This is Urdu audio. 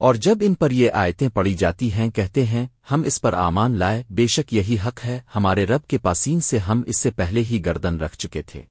اور جب ان پر یہ آیتیں پڑی جاتی ہیں، کہتے ہیں، ہم اس پر آمان لائے، بے شک یہی حق ہے، ہمارے رب کے پاسین سے ہم اس سے پہلے ہی گردن رکھ چکے تھے۔